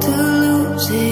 to lose it.